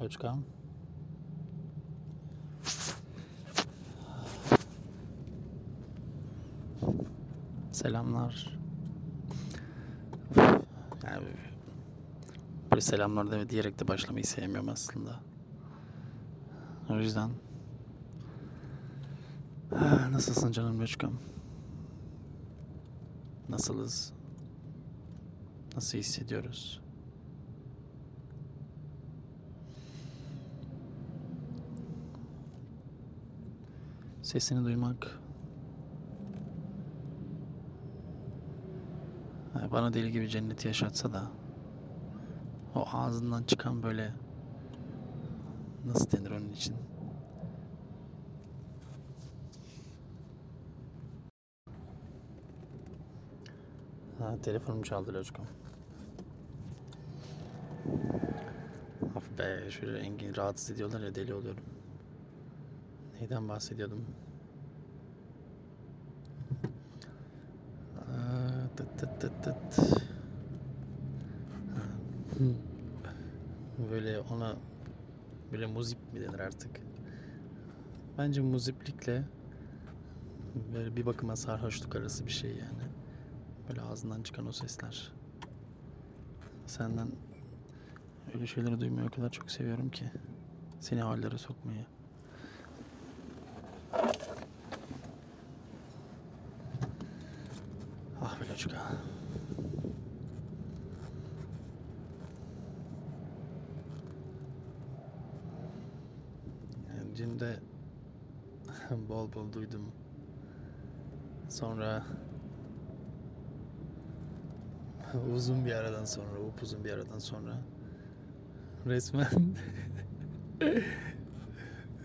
Loçka. Selamlar. Yani böyle selamlar deme diyerek de başlamayı sevmiyorum aslında. O yüzden Ah, Nasılsın canım Loçkam? Nasılız? Nasıl hissediyoruz? Sesini duymak bana deli gibi cenneti yaşatsa da o ağzından çıkan böyle nasıl denir onun için? Ha, telefonum çaldı Loçkam. Of be şöyle engin rahatsız ediyorlar ya deli oluyorum. Neyden bahsediyordum? Aa, tıt tıt tıt tıt. Böyle ona böyle muzip mi denir artık? Bence muziplikle böyle bir bakıma sarhoşluk arası bir şey yani. Böyle ağzından çıkan o sesler. Senden öyle şeyleri duymayı o kadar çok seviyorum ki. Seni hallere sokmayı. Ah be Loçka. Yani dün de bol bol duydum. Sonra uzun bir aradan sonra, upuzun bir aradan sonra resmen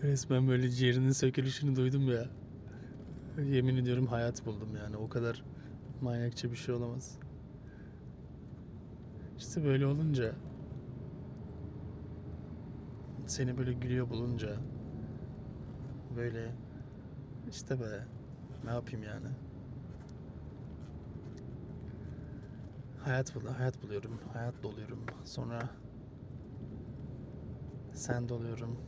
resmen böyle ciğerinin sökülüşünü duydum ya. Yemin ediyorum hayat buldum yani. O kadar manyakça bir şey olamaz. İşte böyle olunca seni böyle gülüyor bulunca böyle işte be ne yapayım yani. Hayat bul hayat buluyorum. Hayat doluyorum. Sonra sen doluyorum.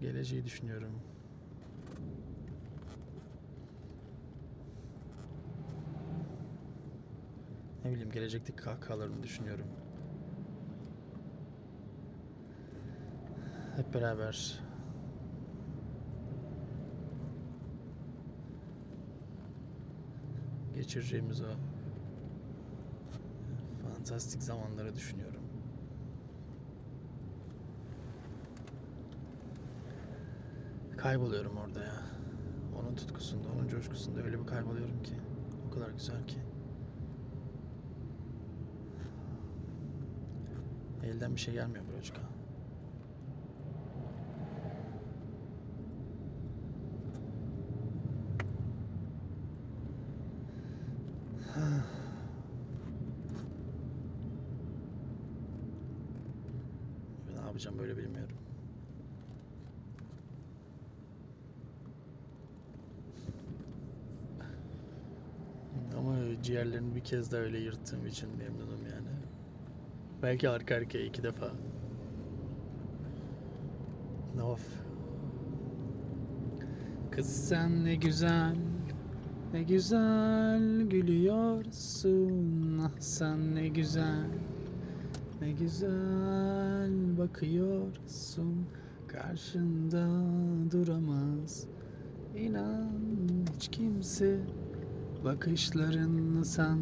Geleceği düşünüyorum. Ne bileyim gelecekteki kahkahalarımı düşünüyorum. Hep beraber geçireceğimiz o fantastik zamanları düşünüyorum. Kayboluyorum orada ya. Onun tutkusunda, onun coşkusunda öyle bir kayboluyorum ki. O kadar güzel ki. Elden bir şey gelmiyor Broçka. Ne yapacağım böyle bilmiyorum. Ama ciğerlerimi bir kez daha öyle yırttığım için memnunum yani. Belki arka arkaya iki defa. Of. Kız sen ne güzel, ne güzel gülüyorsun. Ah sen ne güzel, ne güzel bakıyorsun. Karşında duramaz. İnan hiç kimse bakışlarınla sen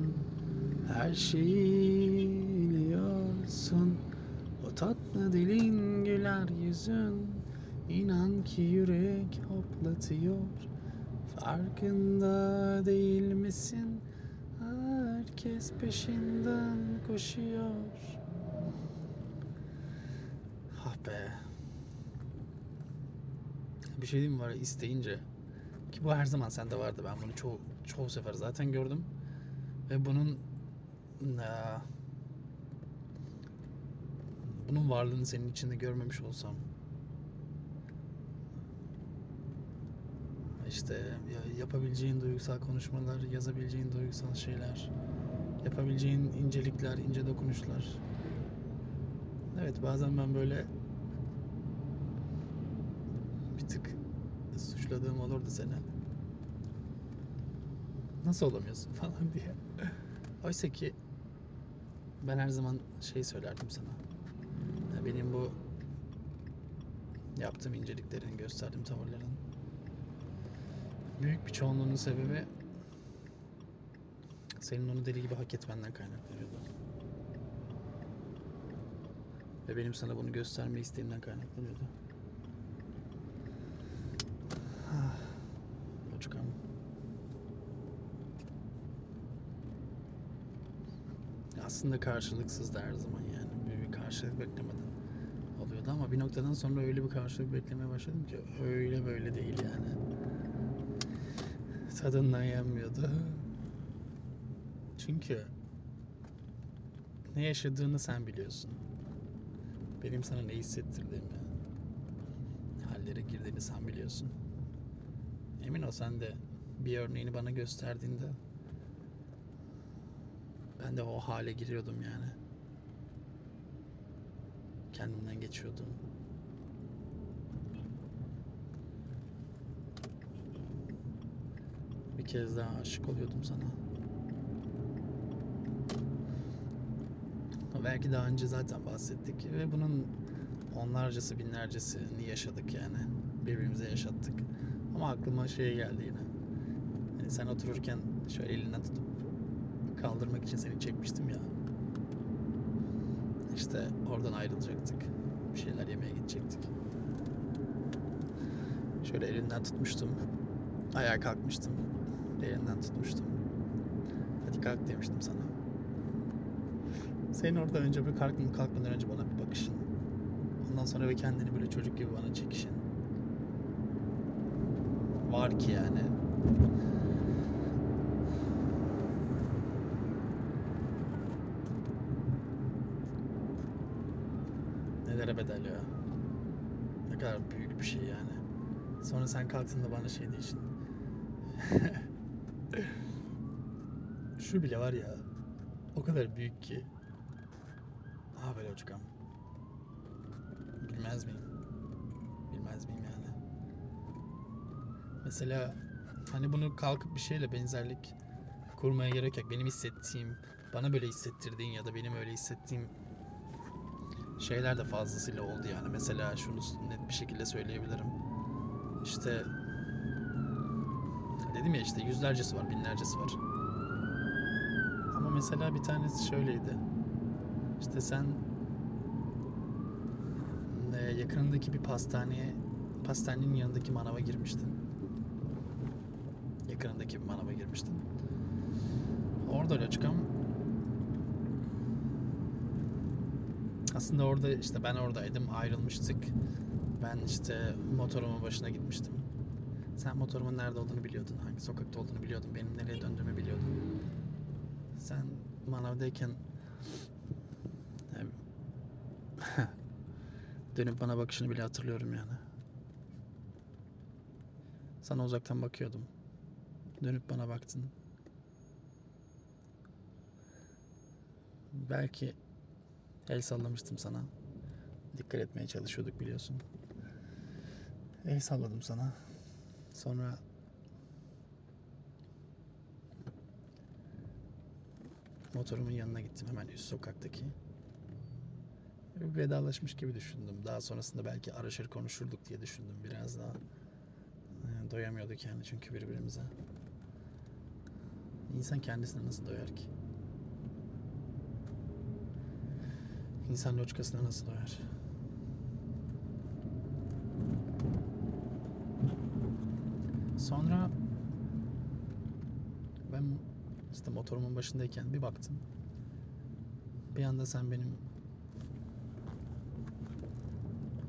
her şeyi biliyorsun. O tatlı dilin güler yüzün inan ki yürek hoplatıyor. Farkında değil misin? Herkes peşinden koşuyor. Ah be. Bir şey diyeyim mi var isteyince ki bu her zaman sende vardı. Ben bunu çoğu çoğu sefer zaten gördüm. Ve bunun bunun varlığını senin içinde görmemiş olsam işte ya- yapabileceğin duygusal konuşmalar, yazabileceğin duygusal şeyler, yapabileceğin incelikler, ince dokunuşlar Evet bazen ben böyle bir tık suçladığım olurdu seni. Nasıl olamıyorsun falan diye. Oysa ki ben her zaman şey söylerdim sana. Ya benim bu yaptığım inceliklerin, gösterdiğim tavırların büyük bir çoğunluğunun sebebi senin onu deli gibi hak etmenden kaynaklanıyordu. Ve benim sana bunu gösterme isteğimden kaynaklanıyordu. Ah, Çocukam. Aslında karşılıksızdı her zaman yani. Bir, bir karşılık beklemeden oluyordu ama bir noktadan sonra öyle bir karşılık beklemeye başladım ki öyle böyle değil yani. Tadından yenmiyordu. Çünkü ne yaşadığını sen biliyorsun. Benim sana ne hissettirdiğimi, hallere girdiğini sen biliyorsun. Emin ol sen de bir örneğini bana gösterdiğinde ben de o hale giriyordum yani. Kendimden geçiyordum. Bir kez daha aşık oluyordum sana. Belki daha önce zaten bahsettik ve bunun onlarcası binlercesini yaşadık yani. Birbirimize yaşattık. Ama aklıma şey geldi yine. Yani sen otururken şöyle elinden tutup kaldırmak için seni çekmiştim ya. İşte oradan ayrılacaktık. Bir şeyler yemeye gidecektik. Şöyle elinden tutmuştum. Ayağa kalkmıştım. Elinden tutmuştum. Hadi kalk demiştim sana. Senin orada önce bir kalkmadan, kalkmadan önce bana bir bakışın. Ondan sonra ve kendini böyle çocuk gibi bana çekişin. Var ki yani. Nelere bedel ya. Ne kadar büyük bir şey yani. Sonra sen kalktığında bana şey değişin. Şu bile var ya. O kadar büyük ki. Ah böyle hocam. Bilmez miyim? Bilmez miyim yani? Mesela hani bunu kalkıp bir şeyle benzerlik kurmaya gerek yok. Benim hissettiğim, bana böyle hissettirdiğin ya da benim öyle hissettiğim şeyler de fazlasıyla oldu yani. Mesela şunu net bir şekilde söyleyebilirim. İşte dedim ya işte yüzlercesi var, binlercesi var. Ama mesela bir tanesi şöyleydi. İşte sen e, yakınındaki bir pastaneye, pastanenin yanındaki manava girmiştin. Yakınındaki bir manava girmiştin. Orada öyle çıkan aslında orada işte ben oradaydım ayrılmıştık. Ben işte motorumun başına gitmiştim. Sen motorumun nerede olduğunu biliyordun. Hangi sokakta olduğunu biliyordun. Benim nereye döndüğümü biliyordun. Sen manavdayken dönüp bana bakışını bile hatırlıyorum yani. Sana uzaktan bakıyordum. Dönüp bana baktın. Belki el sallamıştım sana. Dikkat etmeye çalışıyorduk biliyorsun. El salladım sana. Sonra motorumun yanına gittim hemen üst sokaktaki. Vedalaşmış gibi düşündüm. Daha sonrasında belki araşır konuşurduk diye düşündüm biraz daha. Yani doyamıyorduk yani çünkü birbirimize. İnsan kendisine nasıl doyar ki? İnsan loçkasına nasıl doyar? Sonra ben işte motorumun başındayken bir baktım. Bir anda sen benim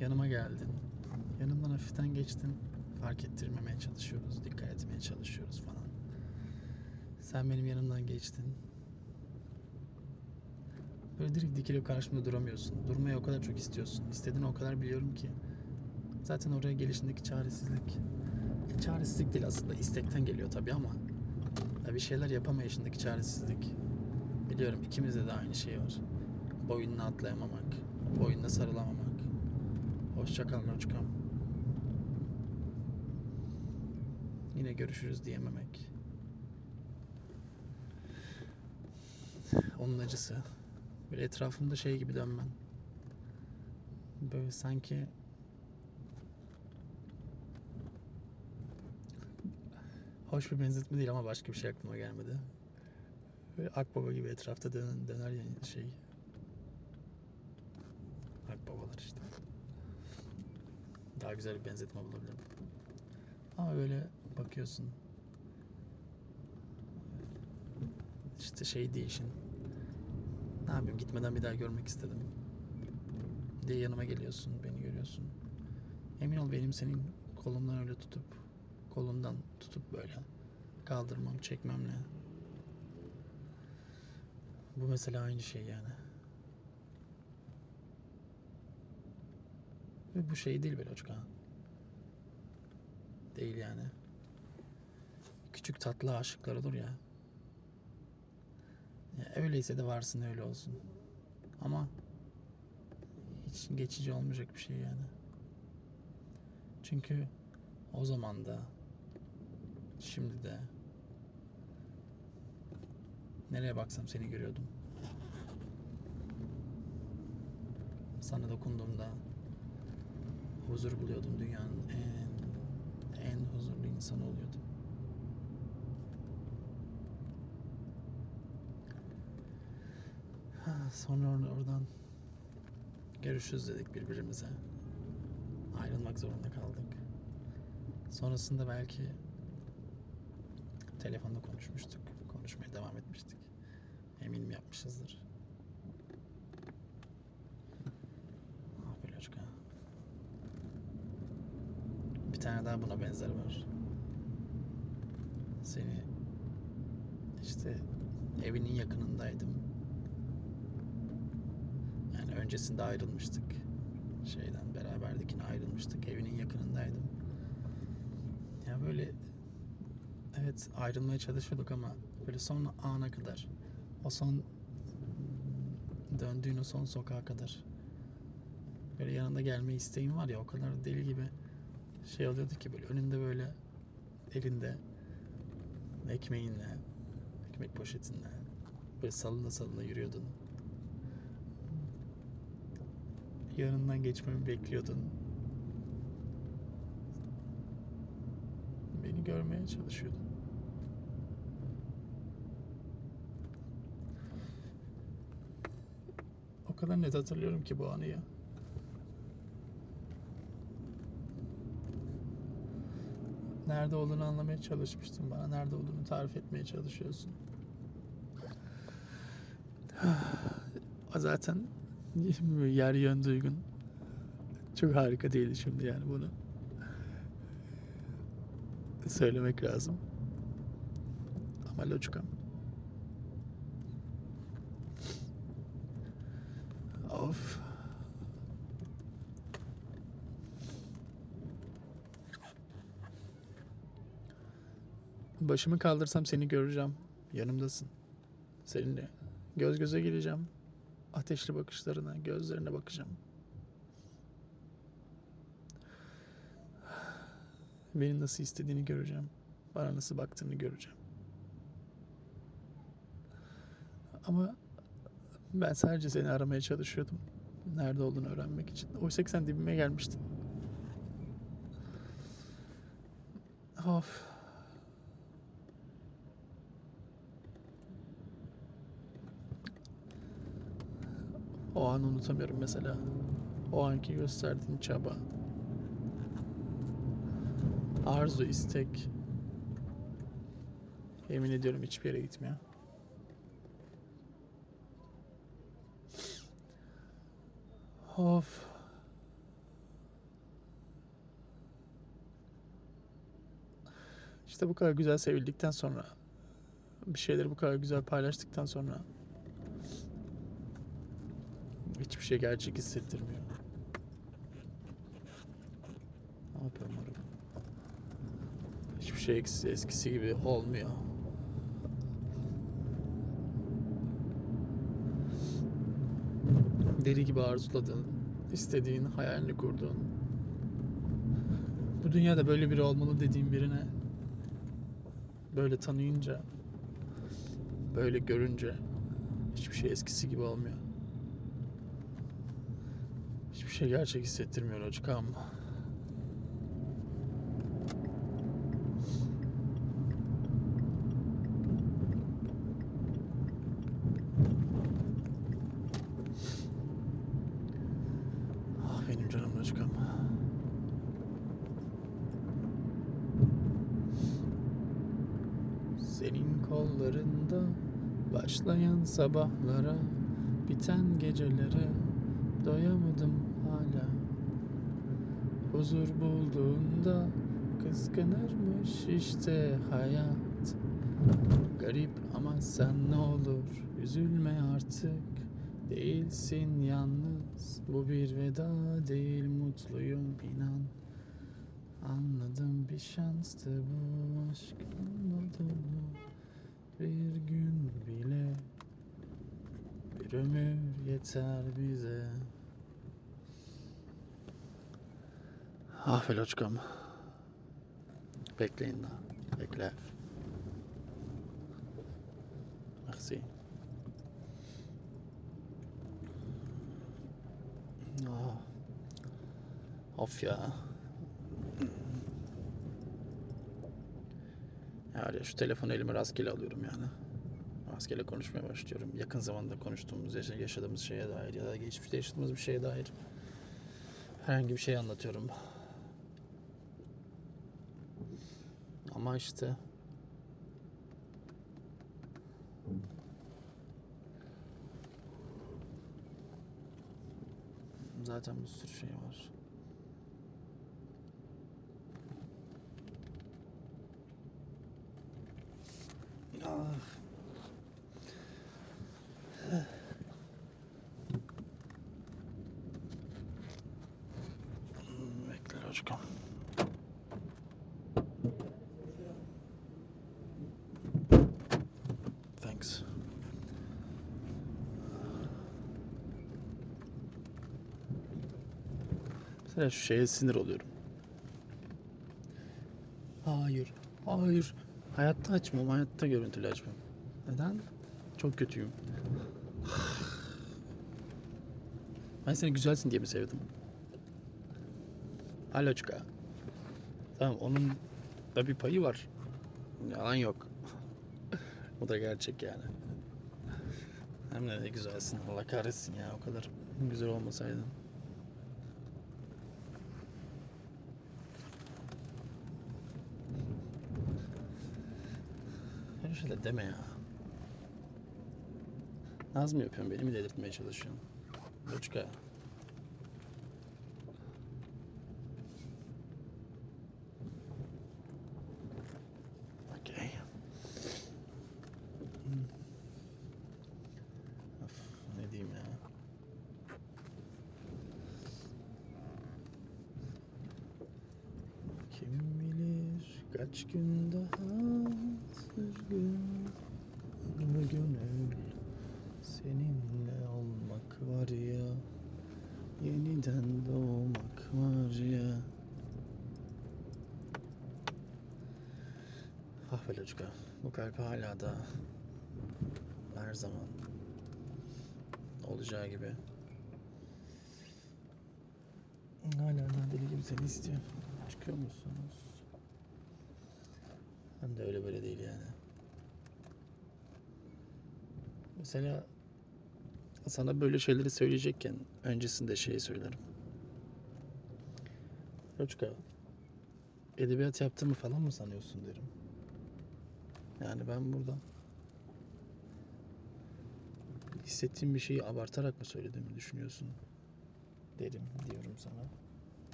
yanıma geldin. Yanımdan hafiften geçtin. Fark ettirmemeye çalışıyoruz, dikkat etmeye çalışıyoruz falan. Sen benim yanımdan geçtin. Böyle direkt dikilip karşımda duramıyorsun. Durmayı o kadar çok istiyorsun. İstediğini o kadar biliyorum ki. Zaten oraya gelişindeki çaresizlik. Çaresizlik değil aslında. istekten geliyor tabii ama. Ya bir şeyler yapamayışındaki çaresizlik. Biliyorum ikimizde de aynı şey var. Boynuna atlayamamak. Boynuna sarılamamak. Hoşça kal Loçkam. Yine görüşürüz diyememek. Onun acısı. Böyle etrafımda şey gibi dönmen. Böyle sanki hoş bir benzetme değil ama başka bir şey aklıma gelmedi. Böyle akbaba gibi etrafta dönen, döner ya şey. Akbabalar işte. Daha güzel bir benzetme bulabilirim. Ama böyle bakıyorsun. İşte şey değişin. Ne yapayım gitmeden bir daha görmek istedim. Diye yanıma geliyorsun, beni görüyorsun. Emin ol benim senin kolundan öyle tutup, kolundan tutup böyle kaldırmam, çekmemle. Bu mesela aynı şey yani. Ve bu şey değil Beloçka. Değil yani. Küçük tatlı aşıklar olur ya. Ya. Öyleyse de varsın öyle olsun. Ama hiç geçici olmayacak bir şey yani. Çünkü o zaman da şimdi de nereye baksam seni görüyordum. Sana dokunduğumda huzur buluyordum dünyanın en en huzurlu insanı oluyordum. Ha, sonra or- oradan görüşürüz dedik birbirimize. Ayrılmak zorunda kaldık. Sonrasında belki telefonda konuşmuştuk. Konuşmaya devam etmiştik. Eminim yapmışızdır. Ah be Loçka. Bir tane daha buna benzer var. Seni işte evinin yakınındaydım. Öncesinde ayrılmıştık. Şeyden beraberdik yine ayrılmıştık. Evinin yakınındaydım. Ya böyle evet ayrılmaya çalışıyorduk ama böyle son ana kadar o son döndüğün o son sokağa kadar böyle yanında gelme isteğim var ya o kadar deli gibi şey oluyordu ki böyle önünde böyle elinde ekmeğinle ekmek poşetinle böyle salına salına yürüyordun. Yanından geçmemi bekliyordun. Beni görmeye çalışıyordun. O kadar net hatırlıyorum ki bu anıyı. Nerede olduğunu anlamaya çalışmıştım. Bana nerede olduğunu tarif etmeye çalışıyorsun. Zaten yer yön duygun çok harika değildi şimdi yani bunu söylemek lazım. Ama loçkam. Of. Başımı kaldırsam seni göreceğim. Yanımdasın. Seninle göz göze geleceğim. Ateşli bakışlarına, gözlerine bakacağım. Beni nasıl istediğini göreceğim. Bana nasıl baktığını göreceğim. Ama ben sadece seni aramaya çalışıyordum. Nerede olduğunu öğrenmek için. Oysa ki sen dibime gelmiştin. Of. O an unutamıyorum mesela. O anki gösterdiğin çaba. Arzu, istek. Yemin ediyorum hiçbir yere gitmiyor. Of. İşte bu kadar güzel sevildikten sonra bir şeyleri bu kadar güzel paylaştıktan sonra hiçbir şey gerçek hissettirmiyor. Ne yapıyorum moruk? Hiçbir şey eskisi, eskisi gibi olmuyor. deri gibi arzuladığın, istediğin, hayalini kurduğun, bu dünyada böyle biri olmalı dediğin birine böyle tanıyınca, böyle görünce hiçbir şey eskisi gibi olmuyor. Hiçbir şey gerçek hissettirmiyor hocam. Ah benim canım hocam. Senin kollarında başlayan sabahlara, biten gecelere doyamadım hala. Huzur bulduğunda kıskanırmış işte hayat. Garip ama sen ne olur üzülme artık. Değilsin yalnız bu bir veda değil mutluyum inan. Anladım bir şanstı bu aşk olmadı? Bir gün bile bir ömür yeter bize. Ah Veloçkam. Bekleyin daha. Bekle. Merci. Ah. Of ya. Yani şu telefonu elime rastgele alıyorum yani. Rastgele konuşmaya başlıyorum. Yakın zamanda konuştuğumuz, yaşa- yaşadığımız şeye dair ya da geçmişte yaşadığımız bir şeye dair herhangi bir şey anlatıyorum. Ama işte zaten bir sürü şey var. Ah. Bekle hocam. Thanks. Mesela şu şeye sinir oluyorum. Hayır, hayır. Hayatta açmam, hayatta görüntülü açmam. Neden? Çok kötüyüm. Ben seni güzelsin diye mi sevdim? Aloçka. Tamam onun da bir payı var. Yalan yok. o da gerçek yani. Hem de güzelsin. Allah kahretsin ya o kadar güzel olmasaydın. Öyle deme ya. Naz mı yapıyorsun? Beni mi delirtmeye çalışıyorsun? Loçka. Okey. Hmm. Of, ne diyeyim ya. Kim bilir kaç gün daha sürgün bu gönül seninle olmak var ya yeniden doğmak var ya Ah be Loçka, kalp hala da her zaman olacağı gibi hala da deli gibi seni istiyor. Çıkıyor musunuz? Hem de öyle böyle değil yani. Mesela sana böyle şeyleri söyleyecekken öncesinde şeyi söylerim. Roçka, edebiyat yaptığımı falan mı sanıyorsun derim. Yani ben burada hissettiğim bir şeyi abartarak mı söylediğimi düşünüyorsun derim diyorum sana.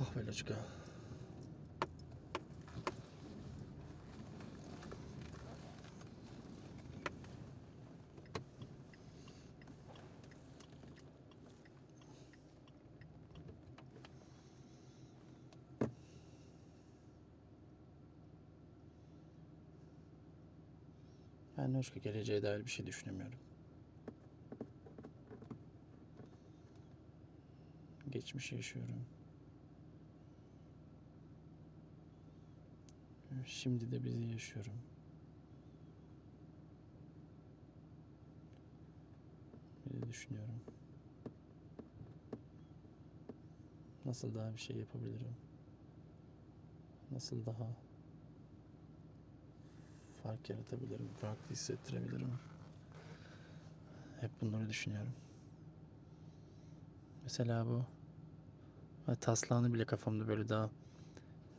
Ah be Loçka. Ben Loşka geleceğe dair bir şey düşünemiyorum. Geçmişi yaşıyorum. Şimdi de bizi yaşıyorum. Bir de düşünüyorum. Nasıl daha bir şey yapabilirim? Nasıl daha fark yaratabilirim, farklı hissettirebilirim? Hep bunları düşünüyorum. Mesela bu taslağını bile kafamda böyle daha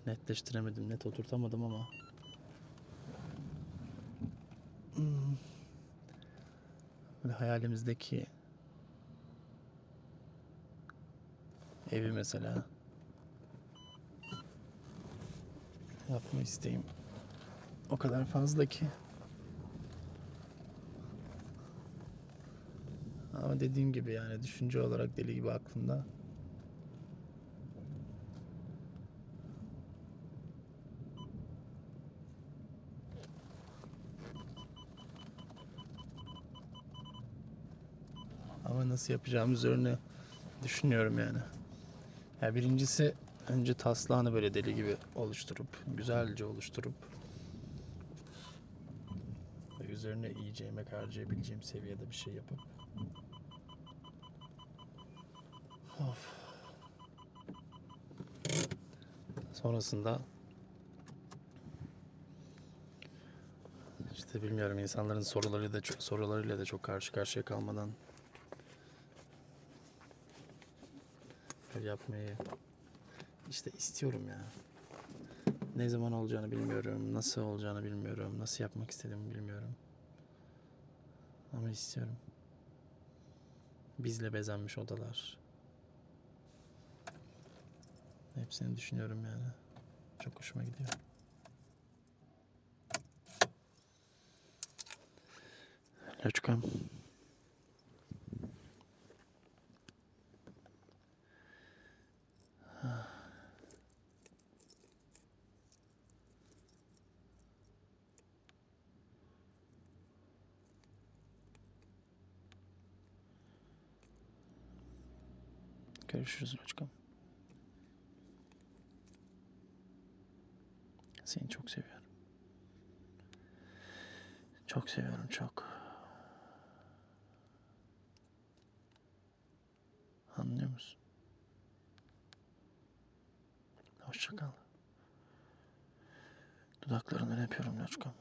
netleştiremedim, net oturtamadım ama Hmm. böyle hayalimizdeki evi mesela yapma isteğim o kadar fazla ki. Ama dediğim gibi yani düşünce olarak deli gibi aklımda. Ama nasıl yapacağım üzerine düşünüyorum yani. Ya birincisi önce taslağını böyle deli gibi oluşturup, güzelce oluşturup üzerine iyice emek harcayabileceğim seviyede bir şey yapıp of. Sonrasında işte bilmiyorum insanların soruları da çok, sorularıyla da çok karşı karşıya kalmadan yapmayı işte istiyorum ya. Ne zaman olacağını bilmiyorum, nasıl olacağını bilmiyorum, nasıl yapmak istediğimi bilmiyorum. Ama istiyorum. Bizle bezenmiş odalar. Hepsini düşünüyorum yani. Çok hoşuma gidiyor. Loçkam. Görüşürüz Loçkam. Seni çok seviyorum. Çok seviyorum çok. Anlıyor musun? Hoşça kal. Dudaklarından öpüyorum Loçkam.